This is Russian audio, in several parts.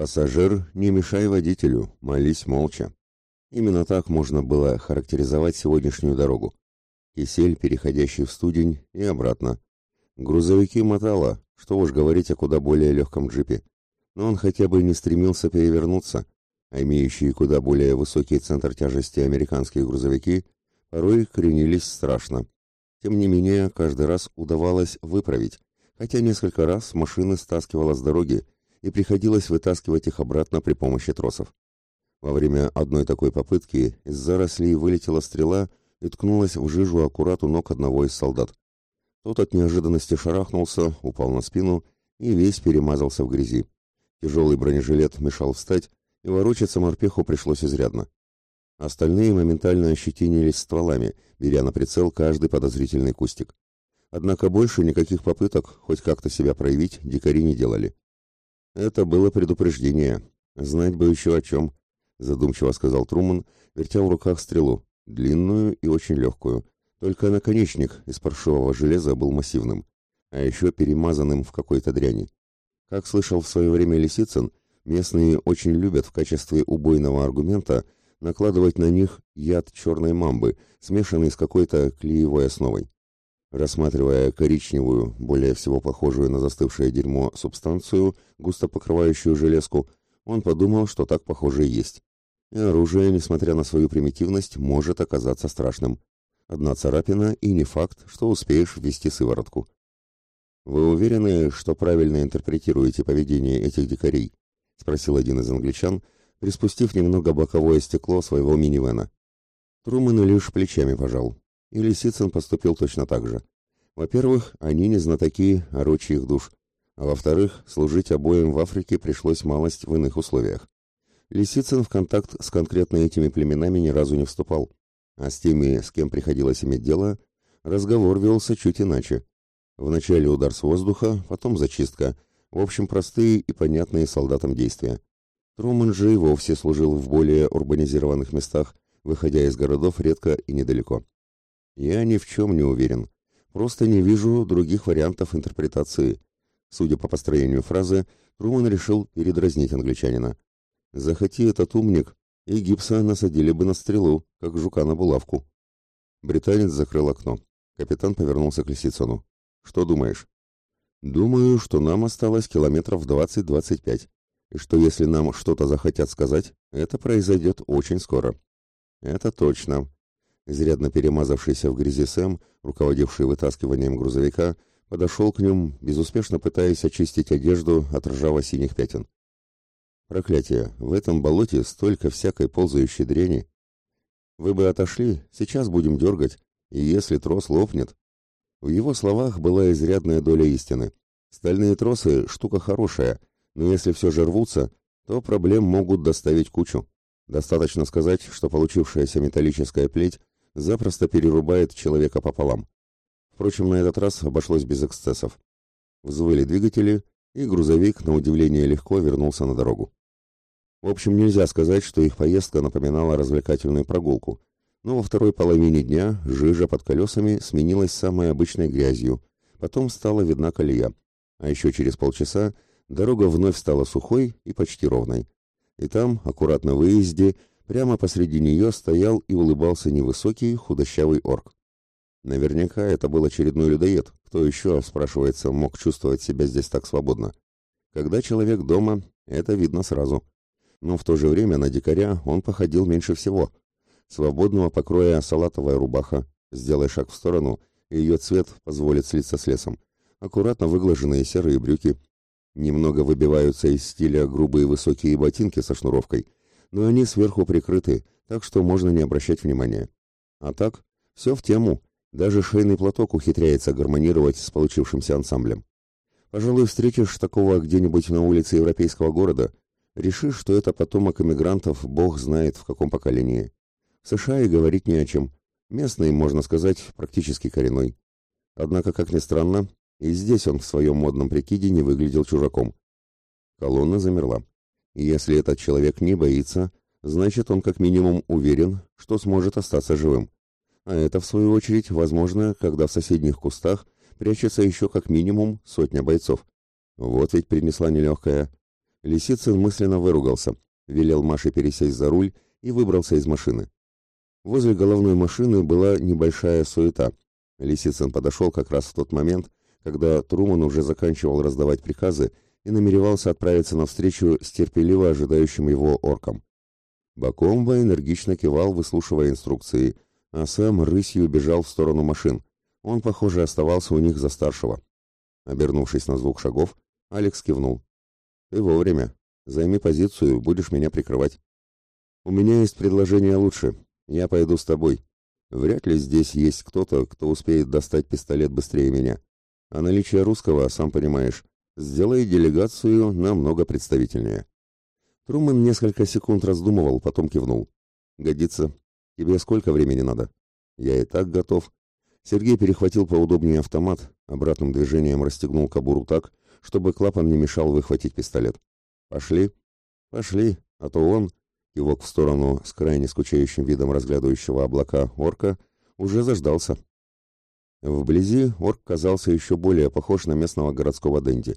Пассажир, не мешай водителю, молись молча. Именно так можно было характеризовать сегодняшнюю дорогу. Кисель, переходящий в студень, и обратно. Грузовики мотало, что уж говорить о куда более легком джипе. Но он хотя бы не стремился перевернуться, а имеющие куда более высокий центр тяжести американские грузовики порой кренились страшно. Тем не менее, каждый раз удавалось выправить, хотя несколько раз машины стаскивало с дороги, и приходилось вытаскивать их обратно при помощи тросов. Во время одной такой попытки из зарослей вылетела стрела и ткнулась в жижу аккурат у ног одного из солдат. Тот от неожиданности шарахнулся, упал на спину и весь перемазался в грязи. Тяжелый бронежилет мешал встать, и ворочаться морпеху пришлось изрядно. Остальные моментально ощетинились стволами, беря на прицел каждый подозрительный кустик. Однако больше никаких попыток хоть как-то себя проявить дикари не делали. Это было предупреждение. Знать бы еще о чем, задумчиво сказал Труман, вертя в руках стрелу, длинную и очень легкую. Только наконечник из паршивого железа был массивным, а еще перемазанным в какой-то дряни. Как слышал в свое время Лисицын, местные очень любят в качестве убойного аргумента – накладывать на них яд черной мамбы, смешанный с какой-то клеевой основой. Рассматривая коричневую, более всего похожую на застывшее дерьмо субстанцию, густо покрывающую железку, он подумал, что так похоже и есть. И оружие, несмотря на свою примитивность, может оказаться страшным. Одна царапина и не факт, что успеешь ввести сыворотку. «Вы уверены, что правильно интерпретируете поведение этих дикарей?» — спросил один из англичан, приспустив немного боковое стекло своего минивэна. Трумэн лишь плечами пожал. И Лисицын поступил точно так же. Во-первых, они не знатоки орочьих душ, а во-вторых, служить обоим в Африке пришлось малость в иных условиях. Лисицын в контакт с конкретно этими племенами ни разу не вступал, а с теми, с кем приходилось иметь дело, разговор велся чуть иначе. Вначале удар с воздуха, потом зачистка, в общем, простые и понятные солдатам действия. Трумэн же и вовсе служил в более урбанизированных местах, выходя из городов редко и недалеко. Я ни в чем не уверен. Просто не вижу других вариантов интерпретации. Судя по построению фразы, Трумэн решил передразнить англичанина. Захоти этот умник, и гипса насадили бы на стрелу, как жука на булавку. Британец закрыл окно. Капитан повернулся к Лисицыну. «Что думаешь?» «Думаю, что нам осталось километров двадцать-двадцать пять и что если нам что-то захотят сказать, это произойдет очень скоро. Это точно. Изрядно перемазавшийся в грязи Сэм, руководивший вытаскиванием грузовика, подошел к ним, безуспешно пытаясь очистить одежду от ржаво-синих пятен. Проклятие, в этом болоте столько всякой ползающей дряни. Вы бы отошли, сейчас будем дергать, и если трос лопнет... В его словах была изрядная доля истины. Стальные тросы — штука хорошая, но если все же рвутся, то проблем могут доставить кучу. Достаточно сказать, что получившаяся металлическая плеть запросто перерубает человека пополам. Впрочем, на этот раз обошлось без эксцессов. Взвыли двигатели, и грузовик, на удивление, легко вернулся на дорогу. В общем, нельзя сказать, что их поездка напоминала развлекательную прогулку, но во второй половине дня жижа под колесами сменилась самой обычной грязью, потом стала видна колея, а еще через полчаса Дорога вновь стала сухой и почти ровной. И там, аккуратно выезде, прямо посреди нее стоял и улыбался невысокий худощавый орк. Наверняка это был очередной людоед. Кто еще, спрашивается, мог чувствовать себя здесь так свободно? Когда человек дома, это видно сразу. Но в то же время на дикаря он походил меньше всего. Свободного покроя салатовая рубаха. Сделай шаг в сторону, и ее цвет позволит слиться с лесом. Аккуратно выглаженные серые брюки, Немного выбиваются из стиля грубые высокие ботинки со шнуровкой, но они сверху прикрыты, так что можно не обращать внимания. А так, все в тему, даже шейный платок ухитряется гармонировать с получившимся ансамблем. Пожалуй, встретишь такого где-нибудь на улице европейского города, решишь, что это потомок эмигрантов, бог знает в каком поколении. В США и говорить не о чем. Местный, можно сказать, практически коренной. Однако, как ни странно, и здесь он в своем модном прикиде не выглядел чужаком. Колонна замерла. Если этот человек не боится, значит он как минимум уверен, что сможет остаться живым. А это, в свою очередь, возможно, когда в соседних кустах прячется еще как минимум сотня бойцов. Вот ведь принесла нелегкая. Лисицын мысленно выругался, велел Маше пересесть за руль и выбрался из машины. Возле головной машины была небольшая суета. Лисицын подошел как раз в тот момент, когда Труман уже заканчивал раздавать приказы и намеревался отправиться навстречу с терпеливо ожидающим его орком. Бакомба энергично кивал, выслушивая инструкции, а Сэм рысью бежал в сторону машин. Он, похоже, оставался у них за старшего. Обернувшись на звук шагов, Алекс кивнул. «Ты вовремя. Займи позицию, будешь меня прикрывать». «У меня есть предложение лучше. Я пойду с тобой. Вряд ли здесь есть кто-то, кто успеет достать пистолет быстрее меня. А наличие русского, сам понимаешь, сделает делегацию намного представительнее». Трумэн несколько секунд раздумывал, потом кивнул. «Годится. Тебе сколько времени надо?» «Я и так готов». Сергей перехватил поудобнее автомат, обратным движением расстегнул кобуру так, чтобы клапан не мешал выхватить пистолет. «Пошли?» «Пошли, а то он...» Кивок в сторону с крайне скучающим видом разглядывающего облака орка уже заждался. Вблизи орк казался еще более похож на местного городского денди.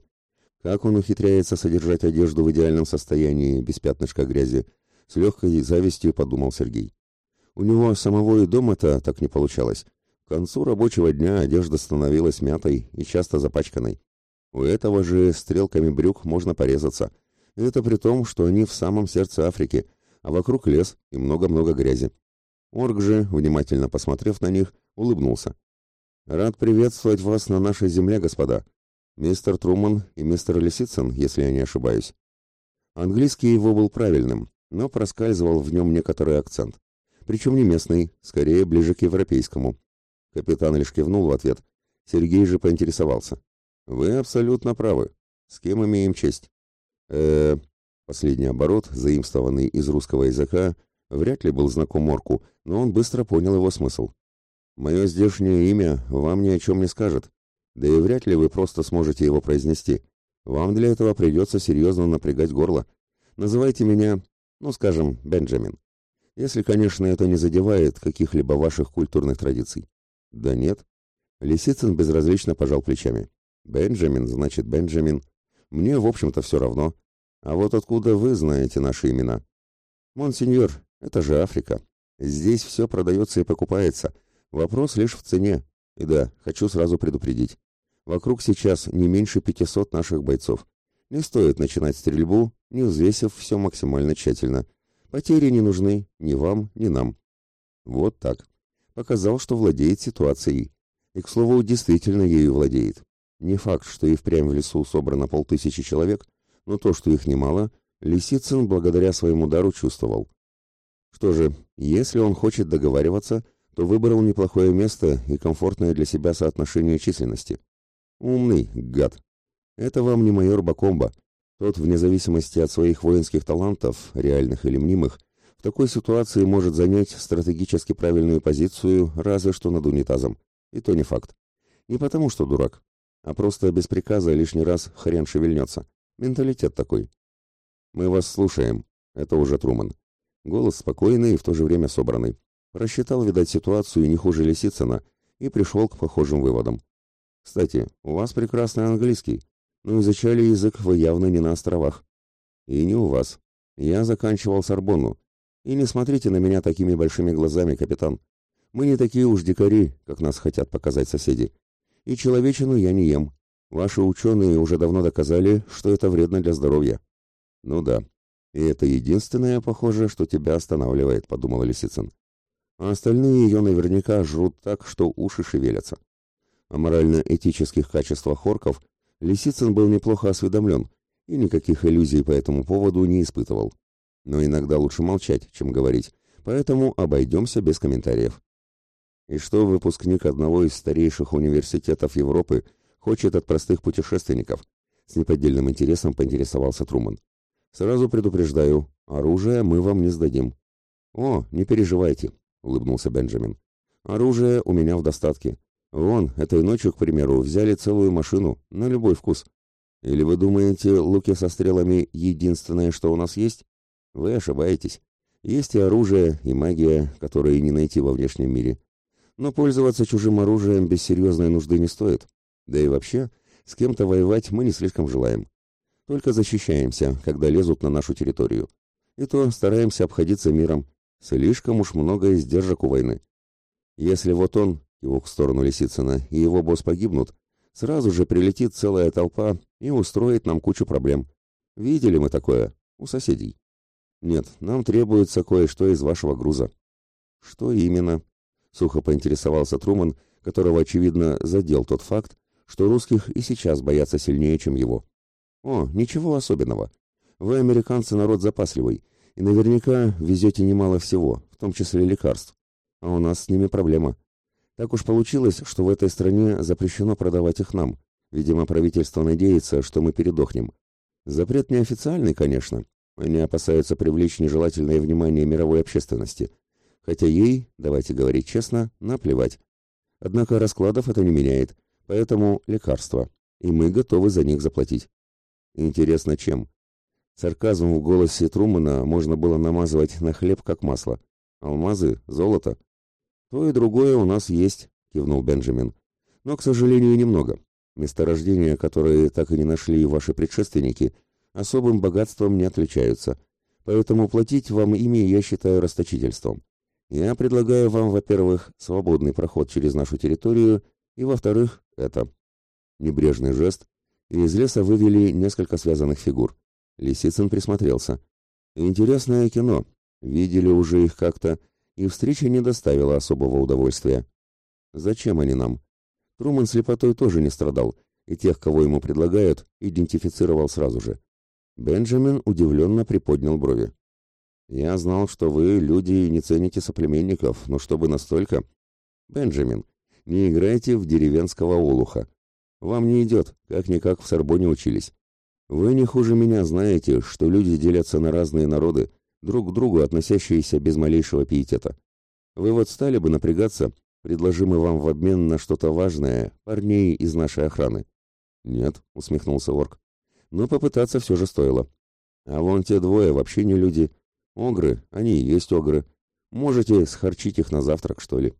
Как он ухитряется содержать одежду в идеальном состоянии, без пятнышка грязи, с легкой завистью подумал Сергей. У него самого и дома-то так не получалось. К концу рабочего дня одежда становилась мятой и часто запачканной. У этого же стрелками брюк можно порезаться. Это при том, что они в самом сердце Африки, а вокруг лес и много-много грязи. Орг же, внимательно посмотрев на них, улыбнулся. «Рад приветствовать вас на нашей земле, господа. Мистер Труман и мистер Лисицын, если я не ошибаюсь». Английский его был правильным, но проскальзывал в нем некоторый акцент. Причем не местный, скорее ближе к европейскому. Капитан лишь кивнул в ответ. Сергей же поинтересовался. Вы абсолютно правы. С кем имеем честь? Э, последний оборот, заимствованный из русского языка, вряд ли был знаком Орку, но он быстро понял его смысл. Мое здешнее имя вам ни о чем не скажет, да и вряд ли вы просто сможете его произнести. Вам для этого придется серьезно напрягать горло. Называйте меня, ну, скажем, Бенджамин. Если, конечно, это не задевает каких-либо ваших культурных традиций. Да нет. Лисицын безразлично пожал плечами. Бенджамин, значит, Бенджамин. Мне, в общем-то, все равно. А вот откуда вы знаете наши имена? Монсеньор, это же Африка. Здесь все продается и покупается. Вопрос лишь в цене. И да, хочу сразу предупредить. Вокруг сейчас не меньше 500 наших бойцов. Не стоит начинать стрельбу, не взвесив все максимально тщательно. Потери не нужны ни вам, ни нам. Вот так. Показал, что владеет ситуацией. И, к слову, действительно ею владеет. Не факт, что и впрямь в лесу собрано полтысячи человек, но то, что их немало, Лисицын благодаря своему дару чувствовал. Что же, если он хочет договариваться, то выбрал неплохое место и комфортное для себя соотношение численности. Умный, гад. Это вам не майор Бакомба. Тот, вне зависимости от своих воинских талантов, реальных или мнимых, в такой ситуации может занять стратегически правильную позицию разве что над унитазом. И то не факт. Не потому, что дурак, а просто без приказа лишний раз хрен шевельнется. Менталитет такой. Мы вас слушаем. Это уже Труман. Голос спокойный и в то же время собранный. Рассчитал, видать, ситуацию не хуже Лисицына и пришел к похожим выводам. Кстати, у вас прекрасный английский, но изучали язык вы явно не на островах. И не у вас. Я заканчивал Сорбонну. И не смотрите на меня такими большими глазами, капитан. Мы не такие уж дикари, как нас хотят показать соседи. И человечину я не ем. Ваши ученые уже давно доказали, что это вредно для здоровья. Ну да. И это единственное, похоже, что тебя останавливает, подумал Лисицын. А остальные ее наверняка жрут так, что уши шевелятся. О морально-этических качествах орков Лисицын был неплохо осведомлен и никаких иллюзий по этому поводу не испытывал. Но иногда лучше молчать, чем говорить, поэтому обойдемся без комментариев. И что выпускник одного из старейших университетов Европы хочет от простых путешественников? С неподдельным интересом поинтересовался Труман. Сразу предупреждаю, оружие мы вам не сдадим. О, не переживайте, улыбнулся Бенджамин. Оружие у меня в достатке. Вон, этой ночью, к примеру, взяли целую машину, на любой вкус. Или вы думаете, луки со стрелами единственное, что у нас есть? Вы ошибаетесь. Есть и оружие, и магия, которые не найти во внешнем мире но пользоваться чужим оружием без серьезной нужды не стоит. Да и вообще, с кем-то воевать мы не слишком желаем. Только защищаемся, когда лезут на нашу территорию. И то стараемся обходиться миром. Слишком уж много издержек у войны. Если вот он, его в сторону Лисицына, и его босс погибнут, сразу же прилетит целая толпа и устроит нам кучу проблем. Видели мы такое у соседей. Нет, нам требуется кое-что из вашего груза. Что именно? Сухо поинтересовался Труман, которого, очевидно, задел тот факт, что русских и сейчас боятся сильнее, чем его. О, ничего особенного. Вы, американцы, народ запасливый, и наверняка везете немало всего, в том числе лекарств. А у нас с ними проблема. Так уж получилось, что в этой стране запрещено продавать их нам. Видимо, правительство надеется, что мы передохнем. Запрет неофициальный, конечно. Они опасаются привлечь нежелательное внимание мировой общественности. Хотя ей, давайте говорить честно, наплевать. Однако раскладов это не меняет, поэтому лекарства. И мы готовы за них заплатить. Интересно, чем? Сарказм в голосе Трумана можно было намазывать на хлеб как масло. Алмазы, золото. То и другое у нас есть, кивнул Бенджамин. Но, к сожалению, немного. Месторождения, которые так и не нашли ваши предшественники, особым богатством не отличаются, поэтому платить вам ими я считаю расточительством. Я предлагаю вам, во-первых, свободный проход через нашу территорию, и, во-вторых, это. Небрежный жест, и из леса вывели несколько связанных фигур. Лисицын присмотрелся. Интересное кино. Видели уже их как-то, и встреча не доставила особого удовольствия. Зачем они нам? Труман слепотой тоже не страдал, и тех, кого ему предлагают, идентифицировал сразу же. Бенджамин удивленно приподнял брови. «Я знал, что вы, люди, не цените соплеменников, но чтобы настолько...» «Бенджамин, не играйте в деревенского олуха. Вам не идет, как-никак в Сорбоне учились. Вы не хуже меня знаете, что люди делятся на разные народы, друг к другу относящиеся без малейшего пиетета. Вы вот стали бы напрягаться, предложим мы вам в обмен на что-то важное парней из нашей охраны. Нет, усмехнулся Орк. Но попытаться все же стоило. А вон те двое вообще не люди. Огры, они и есть огры. Можете схарчить их на завтрак, что ли?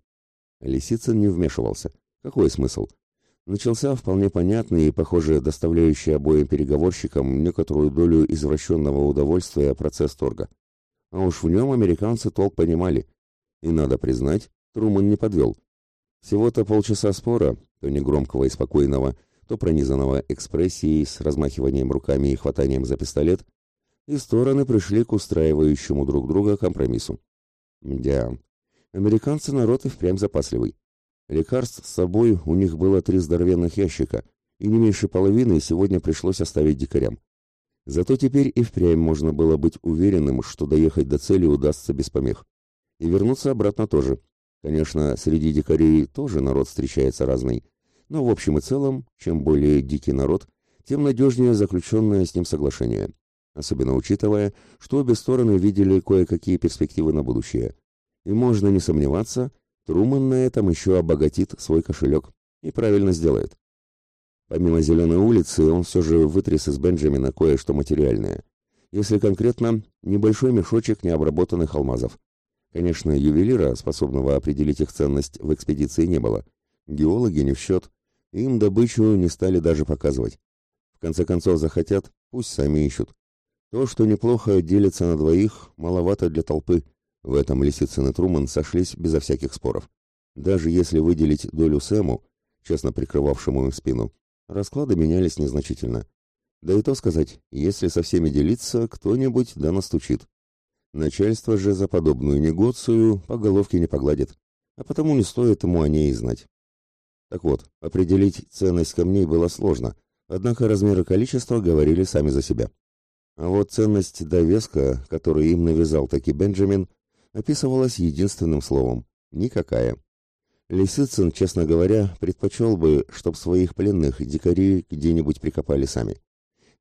Лисицын не вмешивался. Какой смысл? Начался вполне понятный и, похоже, доставляющий обоим переговорщикам некоторую долю извращенного удовольствия процесс торга. А уж в нем американцы толк понимали. И, надо признать, Труман не подвел. Всего-то полчаса спора, то негромкого и спокойного, то пронизанного экспрессией с размахиванием руками и хватанием за пистолет, и стороны пришли к устраивающему друг друга компромиссу. Мдя, американцы народ и впрямь запасливый. Лекарств с собой у них было три здоровенных ящика, и не меньше половины сегодня пришлось оставить дикарям. Зато теперь и впрямь можно было быть уверенным, что доехать до цели удастся без помех. И вернуться обратно тоже. Конечно, среди дикарей тоже народ встречается разный, но в общем и целом, чем более дикий народ, тем надежнее заключенное с ним соглашение. Особенно учитывая, что обе стороны видели кое-какие перспективы на будущее. И можно не сомневаться, Труман на этом еще обогатит свой кошелек. И правильно сделает. Помимо «Зеленой улицы», он все же вытряс из Бенджамина кое-что материальное. Если конкретно, небольшой мешочек необработанных алмазов. Конечно, ювелира, способного определить их ценность, в экспедиции не было. Геологи не в счет. Им добычу не стали даже показывать. В конце концов захотят, пусть сами ищут. То, что неплохо делится на двоих, маловато для толпы. В этом Лисицын и Труман сошлись безо всяких споров. Даже если выделить долю Сэму, честно прикрывавшему им спину, расклады менялись незначительно. Да и то сказать, если со всеми делиться, кто-нибудь да настучит. Начальство же за подобную негоцию по головке не погладит, а потому не стоит ему о ней знать. Так вот, определить ценность камней было сложно, однако размер и количество говорили сами за себя. А вот ценность довеска, который им навязал таки Бенджамин, описывалась единственным словом – никакая. Лисицын, честно говоря, предпочел бы, чтоб своих пленных дикари где-нибудь прикопали сами.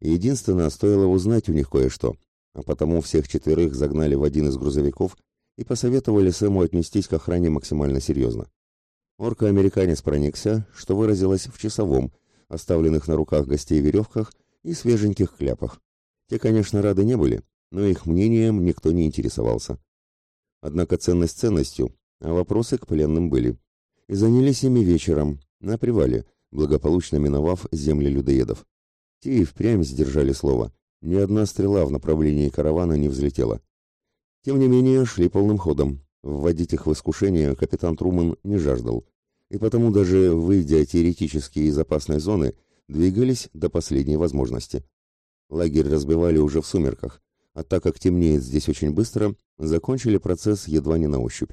Единственное, стоило узнать у них кое-что, а потому всех четверых загнали в один из грузовиков и посоветовали Сэму отнестись к охране максимально серьезно. Орка-американец проникся, что выразилось в часовом, оставленных на руках гостей веревках и свеженьких кляпах. Те, конечно, рады не были, но их мнением никто не интересовался. Однако ценность ценностью, а вопросы к пленным были. И занялись ими вечером, на привале, благополучно миновав земли людоедов. Те и впрямь сдержали слово. Ни одна стрела в направлении каравана не взлетела. Тем не менее, шли полным ходом. Вводить их в искушение капитан Труман не жаждал. И потому даже выйдя теоретически из опасной зоны, двигались до последней возможности. Лагерь разбивали уже в сумерках, а так как темнеет здесь очень быстро, закончили процесс едва не на ощупь.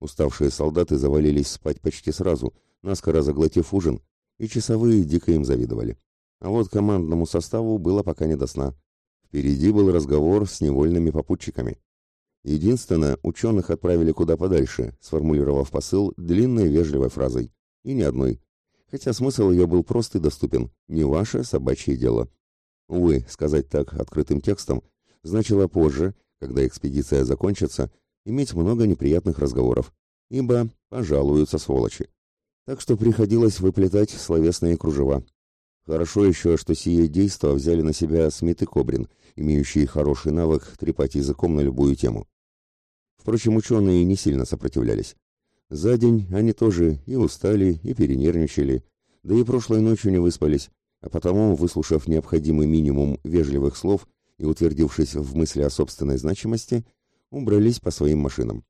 Уставшие солдаты завалились спать почти сразу, наскоро заглотив ужин, и часовые дико им завидовали. А вот командному составу было пока не до сна. Впереди был разговор с невольными попутчиками. Единственное, ученых отправили куда подальше, сформулировав посыл длинной вежливой фразой. И ни одной. Хотя смысл ее был прост и доступен. Не ваше собачье дело. Увы, сказать так открытым текстом значило позже, когда экспедиция закончится, иметь много неприятных разговоров, ибо пожалуются сволочи. Так что приходилось выплетать словесные кружева. Хорошо еще, что сие действо взяли на себя Смит и Кобрин, имеющие хороший навык трепать языком на любую тему. Впрочем, ученые не сильно сопротивлялись. За день они тоже и устали, и перенервничали, да и прошлой ночью не выспались, а потому, выслушав необходимый минимум вежливых слов и утвердившись в мысли о собственной значимости, убрались по своим машинам.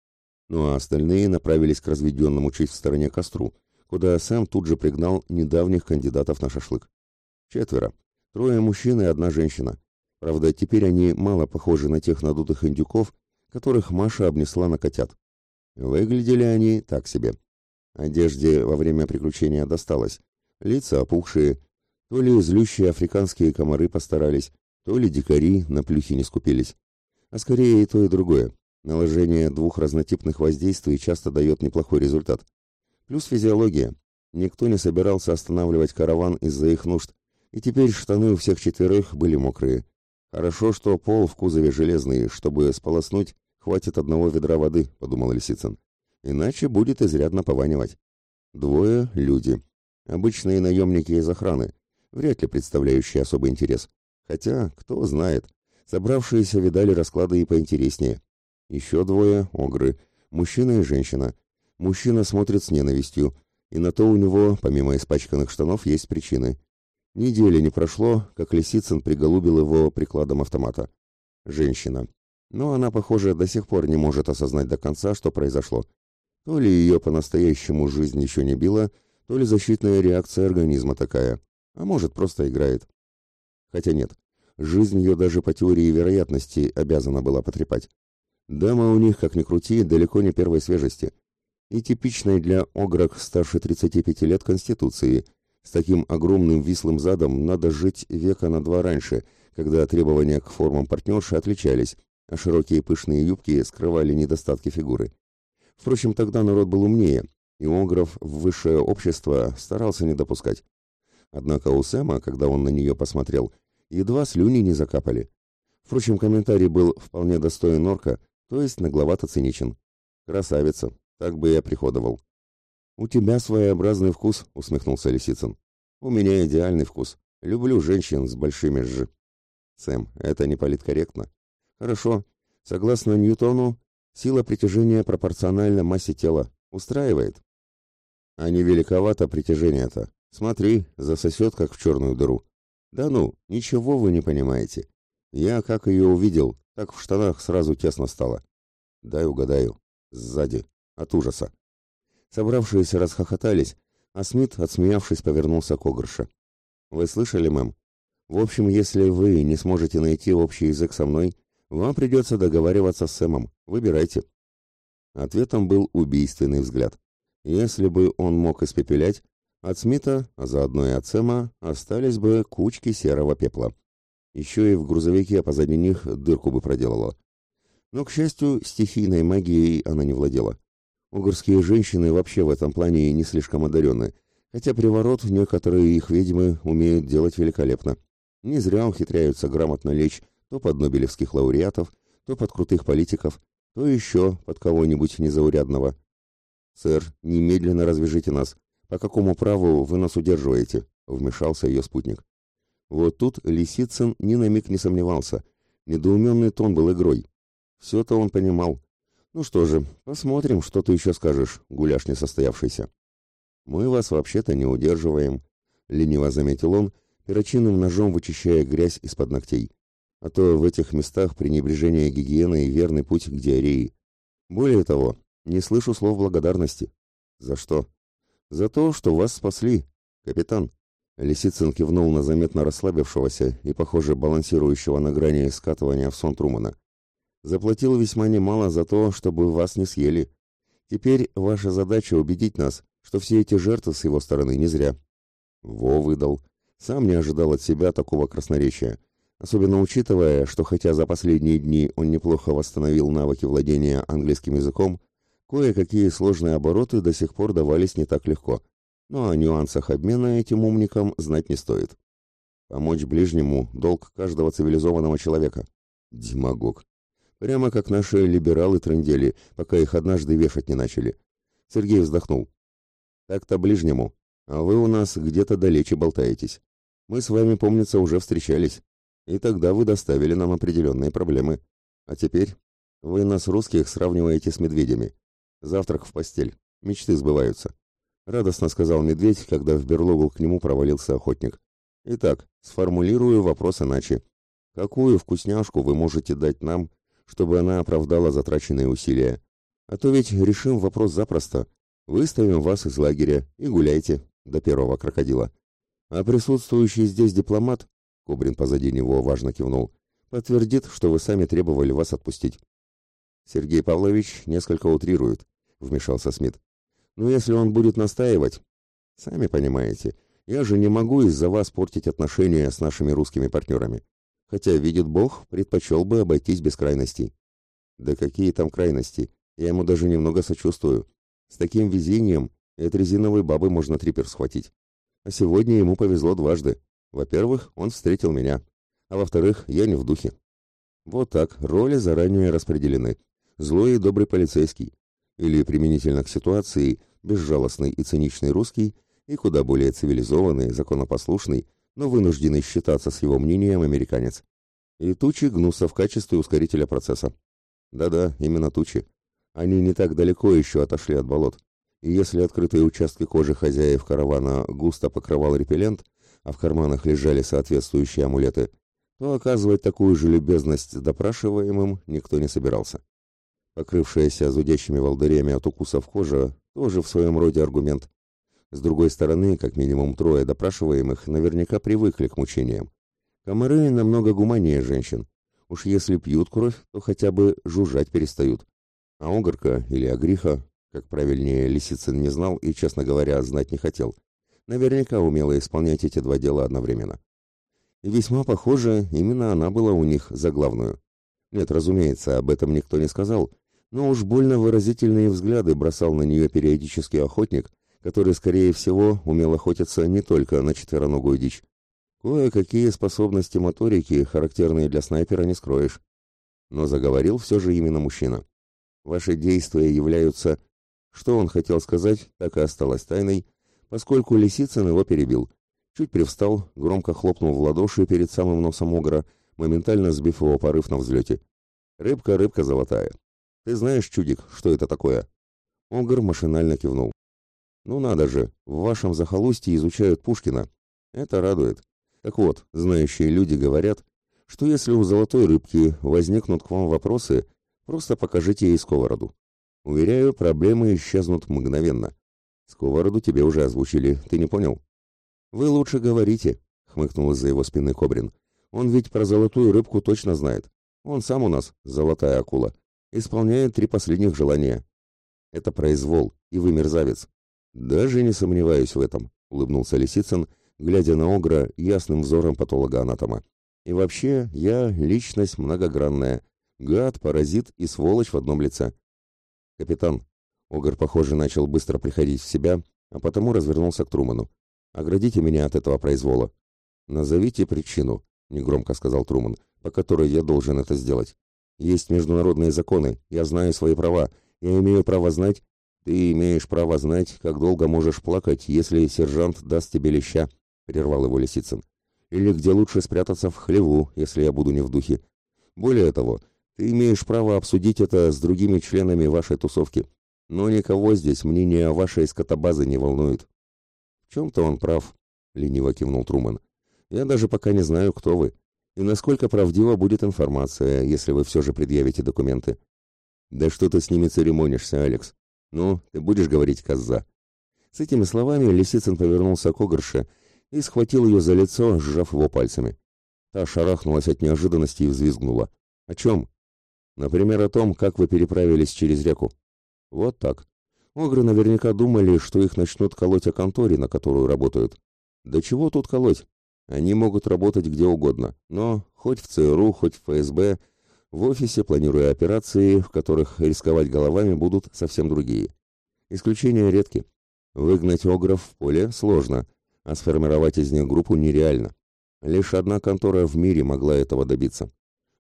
Ну а остальные направились к разведенному чуть в стороне костру, куда Сэм тут же пригнал недавних кандидатов на шашлык. Четверо. Трое мужчин и одна женщина. Правда, теперь они мало похожи на тех надутых индюков, которых Маша обнесла на котят. Выглядели они так себе. Одежде во время приключения досталось. Лица опухшие. То ли злющие африканские комары постарались, то ли дикари на плюхи не скупились. А скорее и то, и другое. Наложение двух разнотипных воздействий часто дает неплохой результат. Плюс физиология. Никто не собирался останавливать караван из-за их нужд, и теперь штаны у всех четверых были мокрые. Хорошо, что пол в кузове железный, чтобы сполоснуть, хватит одного ведра воды, подумал Лисицын. Иначе будет изрядно пованивать. Двое — люди. Обычные наемники из охраны, вряд ли представляющие особый интерес. Хотя, кто знает, собравшиеся видали расклады и поинтереснее. Еще двое — огры, мужчина и женщина. Мужчина смотрит с ненавистью, и на то у него, помимо испачканных штанов, есть причины. Недели не прошло, как Лисицын приголубил его прикладом автомата. Женщина. Но она, похоже, до сих пор не может осознать до конца, что произошло. То ли ее по-настоящему жизнь еще не била, то ли защитная реакция организма такая, а может, просто играет. Хотя нет, жизнь ее даже по теории вероятности обязана была потрепать. Дама у них, как ни крути, далеко не первой свежести. И типичной для огрок старше 35 лет конституции – с таким огромным вислым задом надо жить века на два раньше, когда требования к формам партнерши отличались, а широкие пышные юбки скрывали недостатки фигуры. Впрочем, тогда народ был умнее, и Огров в высшее общество старался не допускать. Однако у Сэма, когда он на нее посмотрел, едва слюни не закапали. Впрочем, комментарий был вполне достоин Норка, то есть нагловато циничен. «Красавица, так бы я приходовал». «У тебя своеобразный вкус», — усмехнулся Лисицын. «У меня идеальный вкус. Люблю женщин с большими ж...» «Сэм, это не политкорректно». «Хорошо. Согласно Ньютону, сила притяжения пропорциональна массе тела. Устраивает?» «А не великовато притяжение-то. Смотри, засосет, как в черную дыру». «Да ну, ничего вы не понимаете. Я, как ее увидел, так в штанах сразу тесно стало. Дай угадаю. Сзади. От ужаса. Собравшиеся расхохотались, а Смит, отсмеявшись, повернулся к Огрше. «Вы слышали, мэм? В общем, если вы не сможете найти общий язык со мной, вам придется договариваться с Сэмом. Выбирайте». Ответом был убийственный взгляд. Если бы он мог испепелять, от Смита, а заодно и от Сэма, остались бы кучки серого пепла. Еще и в грузовике позади них дырку бы проделала. Но, к счастью, стихийной магией она не владела. Угорские женщины вообще в этом плане не слишком одарены, хотя приворот некоторые их ведьмы умеют делать великолепно. Не зря ухитряются грамотно лечь то под нобелевских лауреатов, то под крутых политиков, то еще под кого-нибудь незаурядного. «Сэр, немедленно развяжите нас. По какому праву вы нас удерживаете?» — вмешался ее спутник. Вот тут Лисицын ни на миг не сомневался. Недоуменный тон был игрой. Все-то он понимал. Ну что же, посмотрим, что ты еще скажешь, гуляш несостоявшийся. Мы вас вообще-то не удерживаем, лениво заметил он, перочинным ножом вычищая грязь из-под ногтей. А то в этих местах пренебрежение гигиеной верный путь к диарее. Более того, не слышу слов благодарности. За что? За то, что вас спасли, капитан. Лисицын кивнул на заметно расслабившегося и, похоже, балансирующего на грани скатывания в сон Трумана. Заплатил весьма немало за то, чтобы вас не съели. Теперь ваша задача убедить нас, что все эти жертвы с его стороны не зря. Во выдал. Сам не ожидал от себя такого красноречия. Особенно учитывая, что хотя за последние дни он неплохо восстановил навыки владения английским языком, кое-какие сложные обороты до сих пор давались не так легко. Но о нюансах обмена этим умникам знать не стоит. Помочь ближнему – долг каждого цивилизованного человека. Демагог. Прямо как наши либералы-трындели, пока их однажды вешать не начали. Сергей вздохнул. Так-то ближнему, а вы у нас где-то далече болтаетесь. Мы с вами, помнится, уже встречались. И тогда вы доставили нам определенные проблемы. А теперь вы нас, русских, сравниваете с медведями. Завтрак в постель. Мечты сбываются. Радостно сказал медведь, когда в берлогу к нему провалился охотник. Итак, сформулирую вопрос иначе. Какую вкусняшку вы можете дать нам, чтобы она оправдала затраченные усилия? А то ведь решим вопрос запросто. Выставим вас из лагеря и гуляйте до первого крокодила. А присутствующий здесь дипломат Кобрин позади него важно кивнул. Подтвердит, что вы сами требовали вас отпустить. Сергей Павлович несколько утрирует, вмешался Смит. Но если он будет настаивать, сами понимаете, я же не могу из-за вас портить отношения с нашими русскими партнерами. Хотя, видит Бог, предпочел бы обойтись без крайностей. Да какие там крайности? Я ему даже немного сочувствую. С таким везением и от резиновой бабы можно трипер схватить. А сегодня ему повезло дважды. Во-первых, он встретил меня, а во-вторых, я не в духе. Вот так, роли заранее распределены. Злой и добрый полицейский, или применительно к ситуации, безжалостный и циничный русский и куда более цивилизованный, законопослушный, но вынужденный считаться с его мнением американец. И тучи гнутся в качестве ускорителя процесса. Да-да, именно тучи. Они не так далеко еще отошли от болот. И если открытые участки кожи хозяев каравана густо покрывал репеллент, а в карманах лежали соответствующие амулеты, то оказывать такую же любезность допрашиваемым никто не собирался. Покрывшаяся зудящими волдырями от укусов кожа тоже в своем роде аргумент. С другой стороны, как минимум трое допрашиваемых наверняка привыкли к мучениям. Комары намного гуманнее женщин. Уж если пьют кровь, то хотя бы жужжать перестают. А огорка или агриха, как правильнее Лисицын не знал и, честно говоря, знать не хотел, наверняка умела исполнять эти два дела одновременно. И весьма похоже, именно она была у них за главную. Нет, разумеется, об этом никто не сказал, но уж больно выразительные взгляды бросал на нее периодический охотник, который, скорее всего, умел охотиться не только на четвероногую дичь. Кое-какие способности моторики, характерные для снайпера, не скроешь. Но заговорил все же именно мужчина. Ваши действия являются... Что он хотел сказать, так и осталось тайной, поскольку Лисицын его перебил. Чуть привстал, громко хлопнул в ладоши перед самым носом Огра, моментально сбив его порыв на взлете. «Рыбка, рыбка золотая. Ты знаешь, чудик, что это такое?» Огр машинально кивнул. «Ну надо же, в вашем захолустье изучают Пушкина. Это радует. Так вот, знающие люди говорят, что если у золотой рыбки возникнут к вам вопросы, просто покажите ей сковороду. Уверяю, проблемы исчезнут мгновенно. Сковороду тебе уже озвучили, ты не понял? Вы лучше говорите, хмыкнул из-за его спины Кобрин. Он ведь про золотую рыбку точно знает. Он сам у нас золотая акула. Исполняет три последних желания. Это произвол, и вы мерзавец. Даже не сомневаюсь в этом, улыбнулся Лисицын, глядя на Огра ясным взором патолога-анатома. И вообще, я личность многогранная. Гад, паразит и сволочь в одном лице. Капитан, Огр, похоже, начал быстро приходить в себя, а потому развернулся к Труману. «Оградите меня от этого произвола». «Назовите причину», — негромко сказал Труман, «по которой я должен это сделать. Есть международные законы, я знаю свои права, я имею право знать...» «Ты имеешь право знать, как долго можешь плакать, если сержант даст тебе леща», — прервал его Лисицын. «Или где лучше спрятаться в хлеву, если я буду не в духе. Более того, ты имеешь право обсудить это с другими членами вашей тусовки. Но никого здесь мнение о вашей скотобазы не волнует. В чем-то он прав, лениво кивнул Труман. Я даже пока не знаю, кто вы, и насколько правдива будет информация, если вы все же предъявите документы. Да что ты с ними церемонишься, Алекс? Ну, ты будешь говорить коза? С этими словами Лисицын повернулся к Огрше и схватил ее за лицо, сжав его пальцами. Та шарахнулась от неожиданности и взвизгнула. «О чем?» «Например, о том, как вы переправились через реку». «Вот так. Огры наверняка думали, что их начнут колоть о конторе, на которую работают. Да чего тут колоть? Они могут работать где угодно, но хоть в ЦРУ, хоть в ФСБ, в офисе, планируя операции, в которых рисковать головами будут совсем другие. Исключения редки. Выгнать огров в поле сложно, а сформировать из них группу нереально. Лишь одна контора в мире могла этого добиться.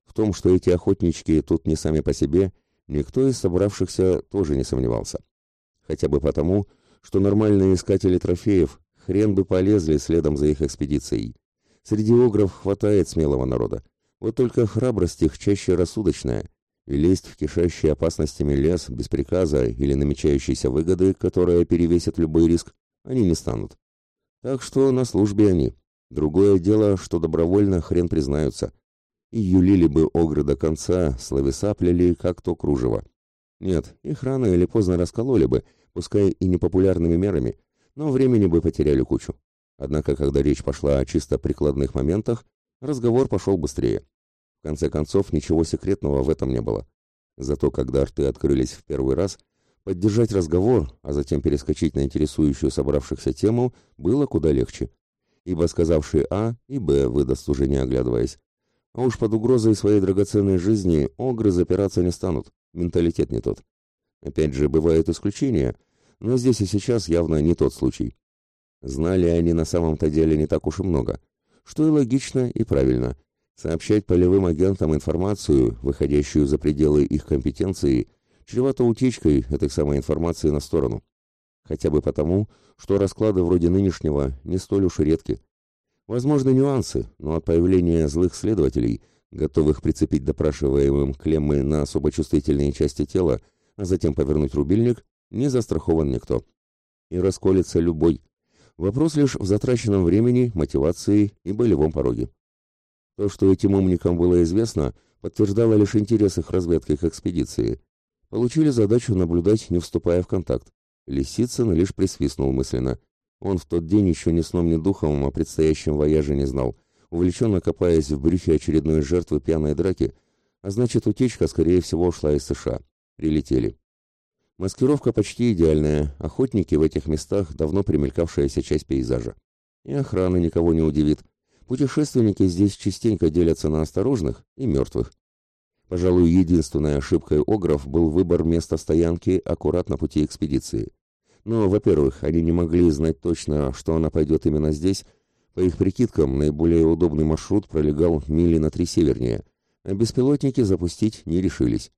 В том, что эти охотнички тут не сами по себе, никто из собравшихся тоже не сомневался. Хотя бы потому, что нормальные искатели трофеев хрен бы полезли следом за их экспедицией. Среди огров хватает смелого народа. Вот только храбрость их чаще рассудочная, и лезть в кишащий опасностями лес без приказа или намечающейся выгоды, которая перевесит любой риск, они не станут. Так что на службе они. Другое дело, что добровольно хрен признаются. И юлили бы огры до конца, словеса плели, как то кружево. Нет, их рано или поздно раскололи бы, пускай и непопулярными мерами, но времени бы потеряли кучу. Однако, когда речь пошла о чисто прикладных моментах, разговор пошел быстрее. В конце концов, ничего секретного в этом не было. Зато, когда рты открылись в первый раз, поддержать разговор, а затем перескочить на интересующую собравшихся тему, было куда легче ибо сказавший А и Б выдаст уже не оглядываясь. А уж под угрозой своей драгоценной жизни огры запираться не станут, менталитет не тот. Опять же, бывают исключения, но здесь и сейчас явно не тот случай. Знали они на самом-то деле не так уж и много, что и логично, и правильно. Сообщать полевым агентам информацию, выходящую за пределы их компетенции, чревато утечкой этой самой информации на сторону хотя бы потому, что расклады вроде нынешнего не столь уж и редки. Возможны нюансы, но от появления злых следователей, готовых прицепить допрашиваемым клеммы на особо чувствительные части тела, а затем повернуть рубильник, не застрахован никто. И расколется любой. Вопрос лишь в затраченном времени, мотивации и болевом пороге. То, что этим умникам было известно, подтверждало лишь интерес их разведки к экспедиции. Получили задачу наблюдать, не вступая в контакт. Лисицын лишь присвистнул мысленно. Он в тот день еще ни сном, ни духом о предстоящем вояже не знал, увлеченно копаясь в брюхе очередной жертвы пьяной драки, а значит, утечка, скорее всего, шла из США. Прилетели. Маскировка почти идеальная, охотники в этих местах давно примелькавшаяся часть пейзажа. И охрана никого не удивит. Путешественники здесь частенько делятся на осторожных и мертвых. Пожалуй, единственной ошибкой Огров был выбор места стоянки аккурат на пути экспедиции. Но, во-первых, они не могли знать точно, что она пойдет именно здесь. По их прикидкам, наиболее удобный маршрут пролегал мили на три севернее, а беспилотники запустить не решились.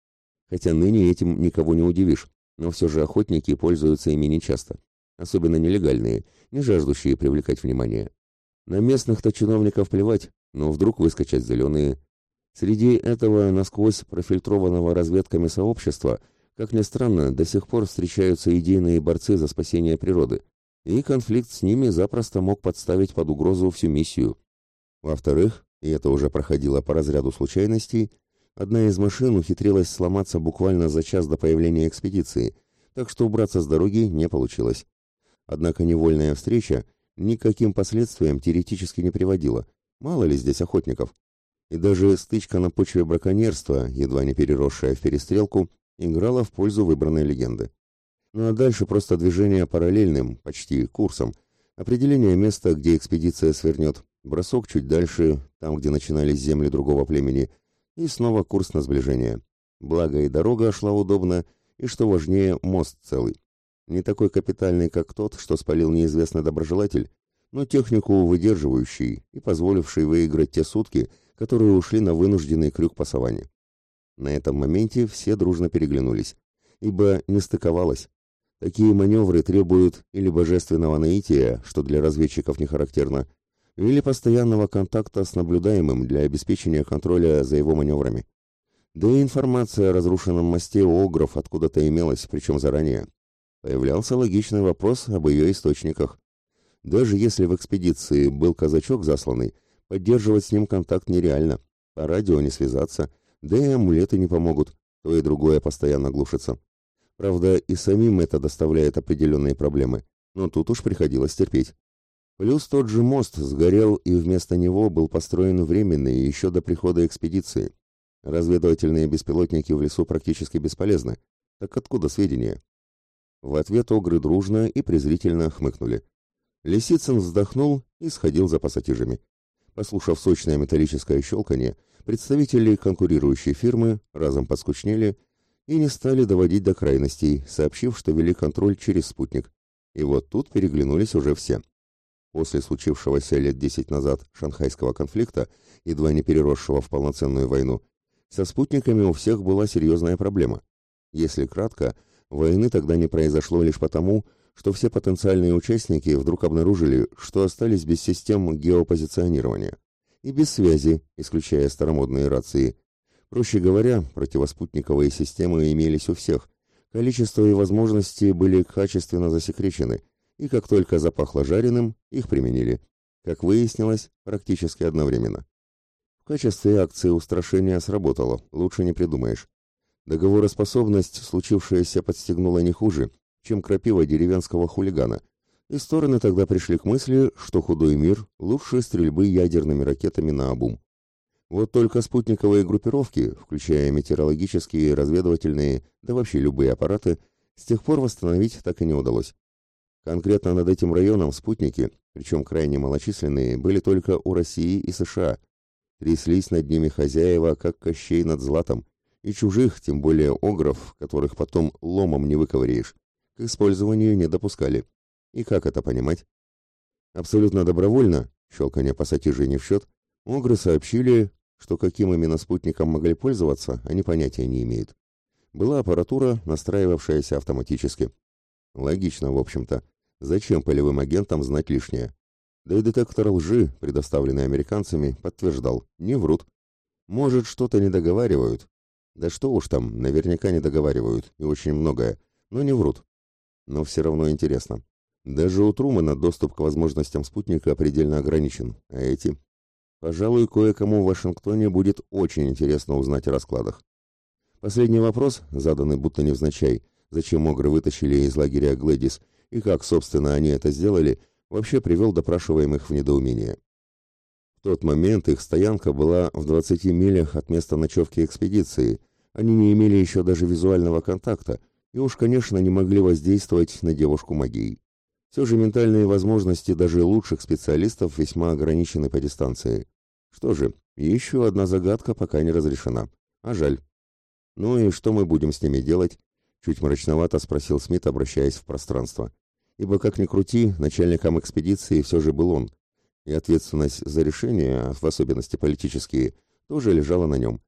Хотя ныне этим никого не удивишь, но все же охотники пользуются ими нечасто, особенно нелегальные, не жаждущие привлекать внимание. На местных-то чиновников плевать, но вдруг выскочат зеленые, Среди этого насквозь профильтрованного разведками сообщества, как ни странно, до сих пор встречаются идейные борцы за спасение природы, и конфликт с ними запросто мог подставить под угрозу всю миссию. Во-вторых, и это уже проходило по разряду случайностей, одна из машин ухитрилась сломаться буквально за час до появления экспедиции, так что убраться с дороги не получилось. Однако невольная встреча никаким последствиям теоретически не приводила. Мало ли здесь охотников и даже стычка на почве браконьерства, едва не переросшая в перестрелку, играла в пользу выбранной легенды. Ну а дальше просто движение параллельным, почти курсом, определение места, где экспедиция свернет, бросок чуть дальше, там, где начинались земли другого племени, и снова курс на сближение. Благо и дорога шла удобно, и, что важнее, мост целый. Не такой капитальный, как тот, что спалил неизвестный доброжелатель, но технику выдерживающий и позволивший выиграть те сутки, которые ушли на вынужденный крюк по. На этом моменте все дружно переглянулись, ибо не стыковалось. Такие маневры требуют или божественного наития, что для разведчиков не характерно, или постоянного контакта с наблюдаемым для обеспечения контроля за его маневрами. Да и информация о разрушенном мосте Огров откуда-то имелась, причем заранее. Появлялся логичный вопрос об ее источниках. Даже если в экспедиции был казачок засланный, поддерживать с ним контакт нереально. По радио не связаться, да и амулеты не помогут, то и другое постоянно глушится. Правда, и самим это доставляет определенные проблемы, но тут уж приходилось терпеть. Плюс тот же мост сгорел, и вместо него был построен временный еще до прихода экспедиции. Разведывательные беспилотники в лесу практически бесполезны. Так откуда сведения? В ответ огры дружно и презрительно хмыкнули. Лисицын вздохнул и сходил за пассатижами. Послушав сочное металлическое щелканье, представители конкурирующей фирмы разом подскучнели и не стали доводить до крайностей, сообщив, что вели контроль через спутник. И вот тут переглянулись уже все. После случившегося лет десять назад шанхайского конфликта, едва не переросшего в полноценную войну, со спутниками у всех была серьезная проблема. Если кратко, войны тогда не произошло лишь потому, что все потенциальные участники вдруг обнаружили, что остались без систем геопозиционирования и без связи, исключая старомодные рации. Проще говоря, противоспутниковые системы имелись у всех. Количество и возможности были качественно засекречены – и как только запахло жареным, их применили. Как выяснилось, практически одновременно. В качестве акции устрашения сработало, лучше не придумаешь. Договороспособность случившееся подстегнула не хуже, чем крапива деревенского хулигана, и стороны тогда пришли к мысли, что худой мир лучше стрельбы ядерными ракетами на обум. Вот только спутниковые группировки, включая метеорологические, разведывательные, да вообще любые аппараты, с тех пор восстановить так и не удалось. Конкретно над этим районом спутники, причем крайне малочисленные, были только у России и США. Тряслись над ними хозяева, как Кощей над златом, и чужих, тем более огров, которых потом ломом не выковыряешь, к использованию не допускали. И как это понимать? Абсолютно добровольно, щелканье пассатижей не в счет, огры сообщили, что каким именно спутником могли пользоваться, они понятия не имеют. Была аппаратура, настраивавшаяся автоматически. Логично, в общем-то. Зачем полевым агентам знать лишнее? Да и детектор лжи, предоставленный американцами, подтверждал, не врут. Может, что-то не договаривают. Да что уж там, наверняка не договаривают, и очень многое, но не врут. Но все равно интересно. Даже у Трумана доступ к возможностям спутника предельно ограничен, а эти... Пожалуй, кое-кому в Вашингтоне будет очень интересно узнать о раскладах. Последний вопрос, заданный будто невзначай, зачем Огры вытащили из лагеря Глэдис и как, собственно, они это сделали, вообще привел допрашиваемых в недоумение. В тот момент их стоянка была в 20 милях от места ночевки экспедиции. Они не имели еще даже визуального контакта и уж, конечно, не могли воздействовать на девушку магией. Все же ментальные возможности даже лучших специалистов весьма ограничены по дистанции. Что же, еще одна загадка пока не разрешена. А жаль. Ну и что мы будем с ними делать? Чуть мрачновато спросил Смит, обращаясь в пространство. Ибо, как ни крути, начальником экспедиции все же был он. И ответственность за решения, в особенности политические, тоже лежала на нем.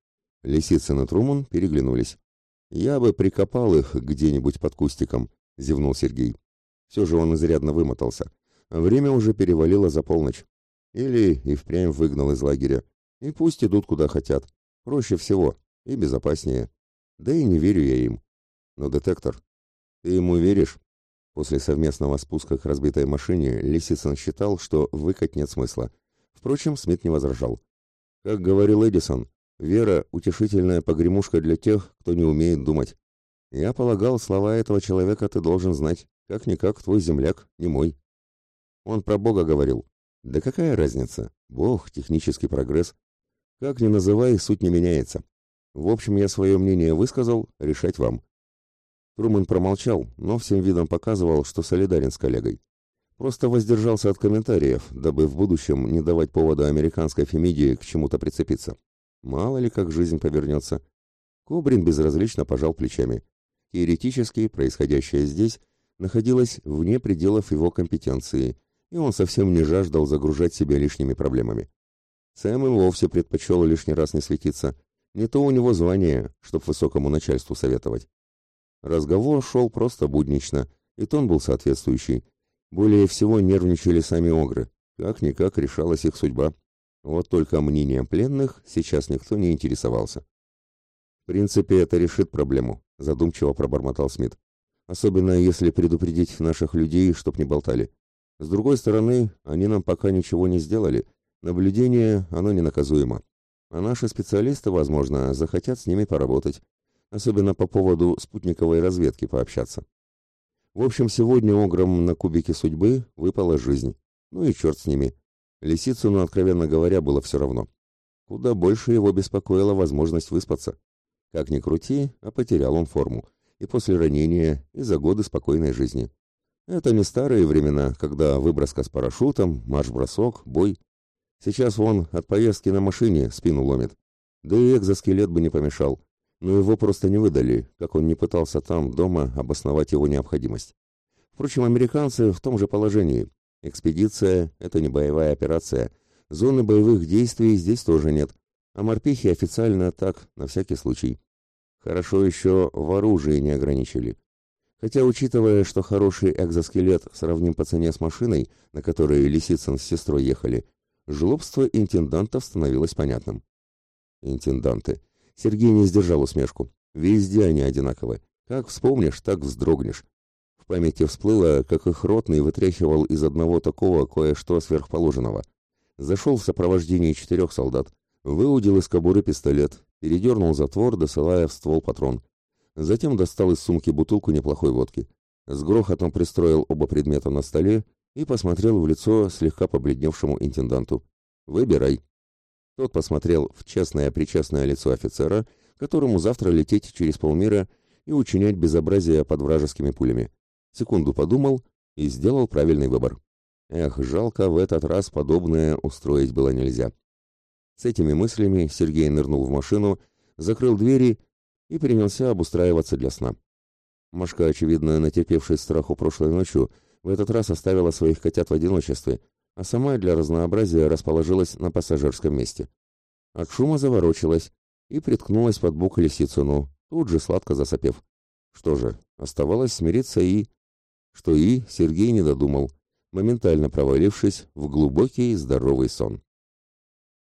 Лисицын и Труман переглянулись. «Я бы прикопал их где-нибудь под кустиком», — зевнул Сергей. Все же он изрядно вымотался. Время уже перевалило за полночь. Или и впрямь выгнал из лагеря. И пусть идут куда хотят. Проще всего и безопаснее. Да и не верю я им. Но детектор... Ты ему веришь? После совместного спуска к разбитой машине Лисицын считал, что выкать нет смысла. Впрочем, Смит не возражал. Как говорил Эдисон, вера — утешительная погремушка для тех, кто не умеет думать. Я полагал, слова этого человека ты должен знать. Как-никак твой земляк, не мой. Он про Бога говорил. Да какая разница? Бог, технический прогресс. Как ни называй, суть не меняется. В общем, я свое мнение высказал, решать вам. Трумэн промолчал, но всем видом показывал, что солидарен с коллегой. Просто воздержался от комментариев, дабы в будущем не давать повода американской Фемидии к чему-то прицепиться. Мало ли, как жизнь повернется. Кобрин безразлично пожал плечами. Теоретически, происходящее здесь находилось вне пределов его компетенции, и он совсем не жаждал загружать себя лишними проблемами. Сэм и вовсе предпочел лишний раз не светиться. Не то у него звание, чтоб высокому начальству советовать. Разговор шел просто буднично, и тон был соответствующий. Более всего нервничали сами огры. Как-никак решалась их судьба. Вот только мнением пленных сейчас никто не интересовался. «В принципе, это решит проблему», — задумчиво пробормотал Смит. «Особенно если предупредить наших людей, чтоб не болтали. С другой стороны, они нам пока ничего не сделали, Наблюдение, оно ненаказуемо. А наши специалисты, возможно, захотят с ними поработать, особенно по поводу спутниковой разведки пообщаться. В общем, сегодня Огром на кубике судьбы выпала жизнь. Ну и черт с ними. Лисицыну, откровенно говоря, было все равно. Куда больше его беспокоила возможность выспаться. Как ни крути, а потерял он форму. И после ранения, и за годы спокойной жизни. Это не старые времена, когда выброска с парашютом, марш-бросок, бой. Сейчас он от поездки на машине спину ломит. Да и экзоскелет бы не помешал. Но его просто не выдали, как он не пытался там, дома, обосновать его необходимость. Впрочем, американцы в том же положении. Экспедиция – это не боевая операция. Зоны боевых действий здесь тоже нет. А морпехи официально так, на всякий случай. Хорошо еще в оружии не ограничили. Хотя, учитывая, что хороший экзоскелет сравним по цене с машиной, на которой Лисицын с сестрой ехали, жлобство интендантов становилось понятным. Интенданты. Сергей не сдержал усмешку. Везде они одинаковы. Как вспомнишь, так вздрогнешь. В памяти всплыло, как их ротный вытряхивал из одного такого кое-что сверхположенного. Зашел в сопровождении четырех солдат, выудил из кобуры пистолет, передернул затвор, досылая в ствол патрон. Затем достал из сумки бутылку неплохой водки. С грохотом пристроил оба предмета на столе и посмотрел в лицо слегка побледневшему интенданту. «Выбирай». Тот посмотрел в честное-причестное лицо офицера, которому завтра лететь через полмира и учинять безобразие под вражескими пулями. Секунду подумал и сделал правильный выбор. Эх, жалко, в этот раз подобное устроить было нельзя. С этими мыслями Сергей нырнул в машину, закрыл двери и принялся обустраиваться для сна. Машка, очевидно, натерпевшись страху прошлой ночью, в этот раз оставила своих котят в одиночестве, а сама для разнообразия расположилась на пассажирском месте. От шума заворочилась и приткнулась под бок лисицыну, тут же сладко засопев. Что же, оставалось смириться и... Что и Сергей не додумал, моментально провалившись в глубокий здоровый сон.